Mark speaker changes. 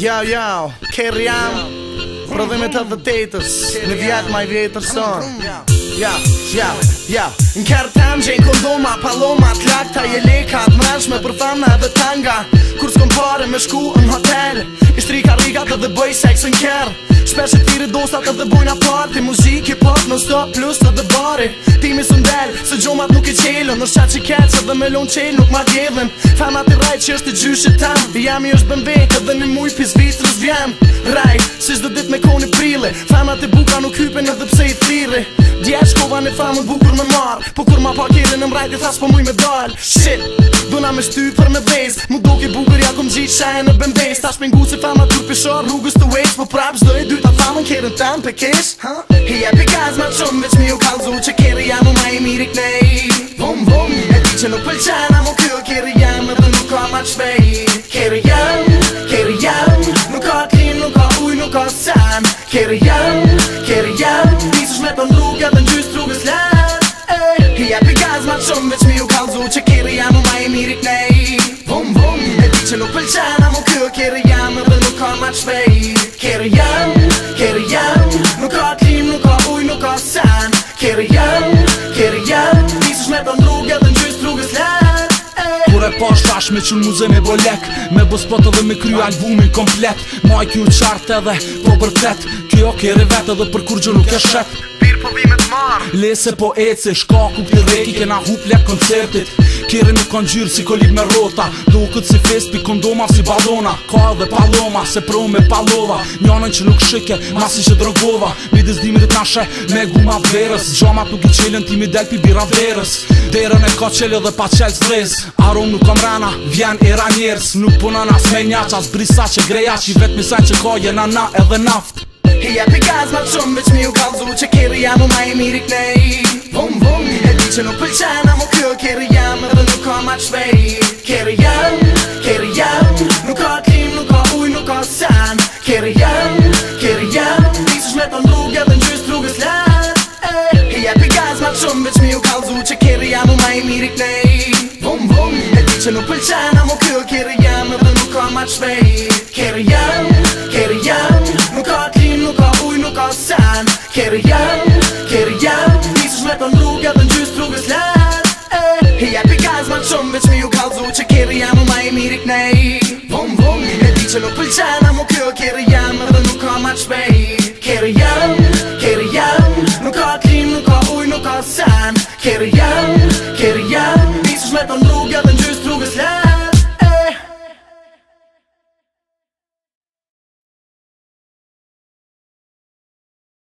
Speaker 1: Ja, ja, kërë jam Prodhe me të vëtetës Në vjatë maj vjetër son sonë Ja, ja, ja Në kërë tam gjenë kondoma, paloma, të lakta Je leka, të me përthana dhe tanga Kur s'kom pare me shku në hotel I shtri ka rigat dhe dhe bëj seks në kërë Shpesh e tiri dosat dhe dhe bojna party Muzik i pop në stop plus të dhe bari Se gjomat nuk i qelën Nër qa që keqët dhe me lonë qelë nuk ma djedhen Fama ti rajt që është i gjyshe tam Jam i është bën vetë dhe një mujt pis vistrës vjam Rajt, si shdo dit me koni prile Fama ti buka nuk hypen edhe pse i thliri Dje shkova në famën bukur me marë Po kur ma pakirin në mrajt i thash po muj me dal Shit, dhuna me shtyr për me vez Mu do ki bukur ja kom gjit shajnë në bëmbez Thash me ngu si famën tur pishor rrugës të wejt Po prap zdo e dyta famën kërën tam pe kish huh? Hi e pikaz ma qëm veç mi u kalzu që kërë ja që nuk pëlqen Amo kjo kjeri jam edhe nuk ka ma që vej Kjeri jam, kjeri jam Nuk ka klin, nuk ka uj, nuk ka san Kjeri jam, kjeri jam Disësh me pëm rrugë edhe në gjys rrugës lër Hja pi gaz ma shumë mi u kalzu Që kjeri jam u ma i miri knej Vum, vum E ti që nuk pëlqen Amo kjo kjeri jam edhe nuk ka ma që vej Kjeri jam, kjeri jam Nuk
Speaker 2: ka klin, nuk ka uj, nuk ka san Kjeri jam pash tash me qënë muze me bolek Me bës pot edhe me kry albumin komplet Ma i kjo qartë edhe po për tret Kjo kjeri vetë edhe për kur gjë nuk e shet Pir po vime Lese po ece, se shkaku për të reki Kena hup lek koncertit Kere nuk kanë gjyrë si kolib me rota Do këtë si fest për kondoma si balona Ka edhe paloma se pro me palova Njanën që nuk shike masi që drogova Midis dimit të nashe me guma verës Gjama i qelën ti mi del për bira verës Derën e ka qelë dhe pa qelë stres Aron nuk kam rana vjen era njerës Nuk punën as me njaqa brisa që greja që vetë misaj që ka jena na edhe naft Hija të gaz ma qëmë veç mi u kalzu që kërë jam u ma i mirik nej Vum vum E di që nuk pëlqena mu
Speaker 1: kjo kërë jam edhe nuk ka ma qvej Kërë jam, kërë jam Nuk ka klim, nuk ka uj, nuk ka sen Kërë jam, kërë jam Disësh me në gjysë drugës lat Hija të gaz ma qëmë kalzu që kërë jam u ma i mirik nej Vum vum E di që nuk ka ma qvej Kërë jam Kjerë jam, kjerë jam Nisësh me pëndru gëtë në gjysë trugës lartë E jepi gazë manë qëmë, veç mi ju kalzu që kjerë jam u ma i mirë i knej Vom, vom, i me di që nuk pëlqen Amo kjo kjerë jam edhe nuk ka ma qpej Kjerë jam, kjerë jam Nuk ka klim, nuk ka huj, nuk ka san Kjerë jam, kjerë jam